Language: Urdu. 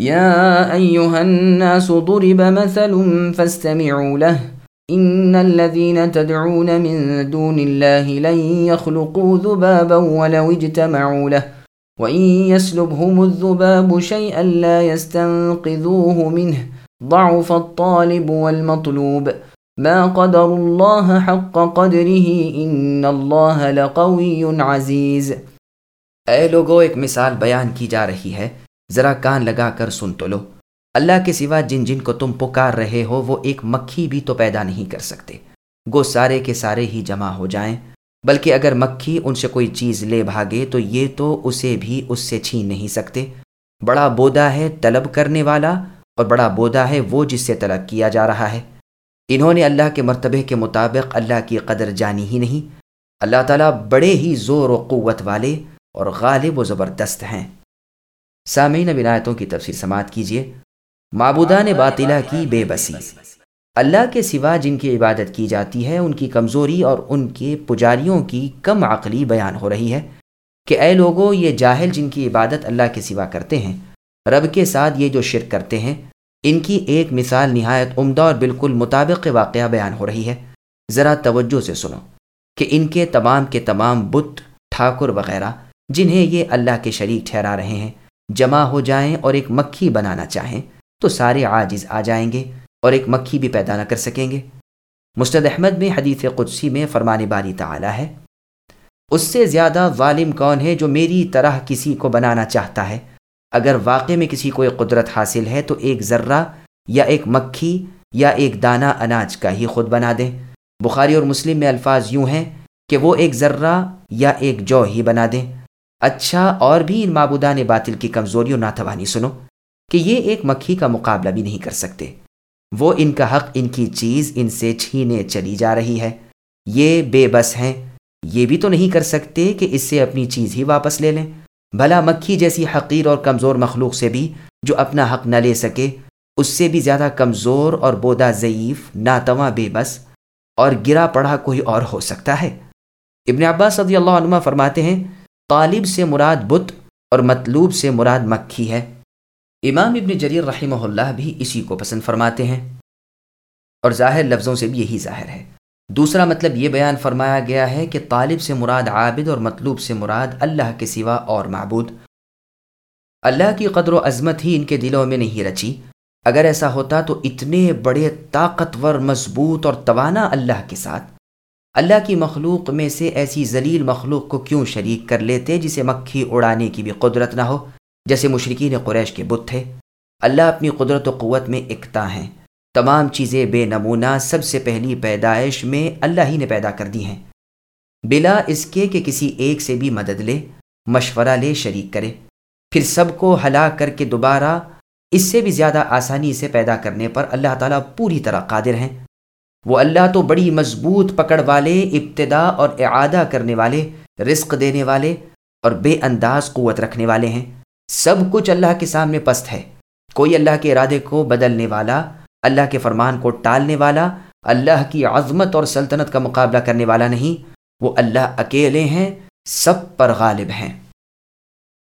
يا أيها الناس ضرب مثل فاستمعوا له. إن الذين تدعون من دون الله لن يخلقوا ذبابا ولو اجتمعوا له. وإن يسلبهم الذباب شيئا لا يستنقذوه منه. ضعف الطالب والمطلوب. ما قدر الله حق قدره. إن الله لقوي عزيز. اے لوگو ایک مثال بیان کی جا رہی ہے؟ ذرا کان لگا کر سن تو لو۔ اللہ کے سوا جن جن کو تم پکار رہے ہو، وہ ایک مکھی بھی تو پیدا نہیں کر سکتے۔ گو سارے کے سارے ہی جمع ہو جائیں۔ بلکہ اگر مکھی ان سے کوئی چیز لے بھاگے، تو یہ تو اسے بھی اس سے چھین نہیں سکتے۔ بڑا بودا ہے طلب کرنے والا، اور بڑا بودا ہے وہ جس سے طلب کیا جا رہا ہے۔ انہوں نے اللہ کے مرتبے کے مطابق اللہ کی قدر جانی ہی نہیں۔ اللہ تعالیٰ بڑے ہی زور و قوت والے اور غالب و زبردست ہیں۔ سامعین بنایتوں کی تفصیل سماعت کیجیے معبودان باطلہ کی بے بسی۔ اللہ کے سوا جن کی عبادت کی جاتی ہے، ان کی کمزوری اور ان کے پجاریوں کی کم عقلی بیان ہو رہی ہے کہ اے لوگوں یہ جاہل جن کی عبادت اللہ کے سوا کرتے ہیں، رب کے ساتھ یہ جو شرک کرتے ہیں، ان کی ایک مثال نہایت عمدہ اور بالکل مطابق واقعہ بیان ہو رہی ہے۔ ذرا توجہ سے سنو کہ ان کے تمام کے تمام بت، ٹھاکر وغیرہ، جنہیں یہ اللہ کے شریک ٹھہرا رہے ہیں جمع ہو جائیں اور ایک مکھی بنانا چاہیں تو سارے عاجز آ جائیں گے اور ایک مکھی بھی پیدا نہ کر سکیں گے۔ مستد احمد میں حدیث قدسی میں فرمان باری تعالی ہے، اس سے زیادہ ظالم کون ہے جو میری طرح کسی کو بنانا چاہتا ہے؟ اگر واقع میں کسی کو ایک قدرت حاصل ہے تو ایک ذرہ یا ایک مکھی یا ایک دانہ اناج کا ہی خود بنا دیں۔ بخاری اور مسلم میں الفاظ یوں ہیں کہ وہ ایک ذرہ یا ایک جو ہی بنا دیں۔ اچھا اور بھی ان معبودان باطل کی کمزوری اور ناتوانی سنو کہ یہ ایک مکھی کا مقابلہ بھی نہیں کر سکتے۔ وہ ان کا حق، ان کی چیز ان سے چھینے چلی جا رہی ہے۔ یہ بے بس ہیں۔ یہ بھی تو نہیں کر سکتے کہ اس سے اپنی چیز ہی واپس لے لیں۔ بھلا مکھی جیسی حقیر اور کمزور مخلوق سے بھی جو اپنا حق نہ لے سکے، اس سے بھی زیادہ کمزور اور بودا ضعیف، ناتواں بے بس اور گرا پڑا کوئی اور ہو سکتا ہے۔ ابن عباس صدی اللہ عنہ فرماتے ہیں طالب سے مراد بت اور مطلوب سے مراد مکھی ہے۔ امام ابن جریر رحمہ اللہ بھی اسی کو پسند فرماتے ہیں۔ اور ظاہر لفظوں سے بھی یہی ظاہر ہے۔ دوسرا مطلب یہ بیان فرمایا گیا ہے کہ طالب سے مراد عابد اور مطلوب سے مراد اللہ کے سوا اور معبود۔ اللہ کی قدر و عظمت ہی ان کے دلوں میں نہیں رچی۔ اگر ایسا ہوتا تو اتنے بڑے طاقتور، مضبوط اور توانا اللہ کے ساتھ۔ اللہ کی مخلوق میں سے ایسی ذلیل مخلوق کو کیوں شریک کر لیتے جسے مکھی اڑانے کی بھی قدرت نہ ہو؟ جیسے مشرقین قریش کے بت تھے۔ اللہ اپنی قدرت و قوت میں اکتا ہیں۔ تمام چیزیں بے نمونہ سب سے پہلی پیدائش میں اللہ ہی نے پیدا کر دی ہیں۔ بلا اس کے کہ کسی ایک سے بھی مدد لے، مشورہ لے، شریک کرے۔ پھر سب کو ہلاک کر کے دوبارہ اس سے بھی زیادہ آسانی سے پیدا کرنے پر اللہ تعالیٰ پوری طرح قادر ہیں۔ وہ اللہ تو بڑی مضبوط پکڑ والے، ابتدا اور اعادہ کرنے والے، رزق دینے والے اور بے انداز قوت رکھنے والے ہیں۔ سب کچھ اللہ کے سامنے پست ہے۔ کوئی اللہ کے ارادے کو بدلنے والا، اللہ کے فرمان کو ٹالنے والا، اللہ کی عظمت اور سلطنت کا مقابلہ کرنے والا نہیں، وہ اللہ اکیلے ہیں، سب پر غالب ہیں۔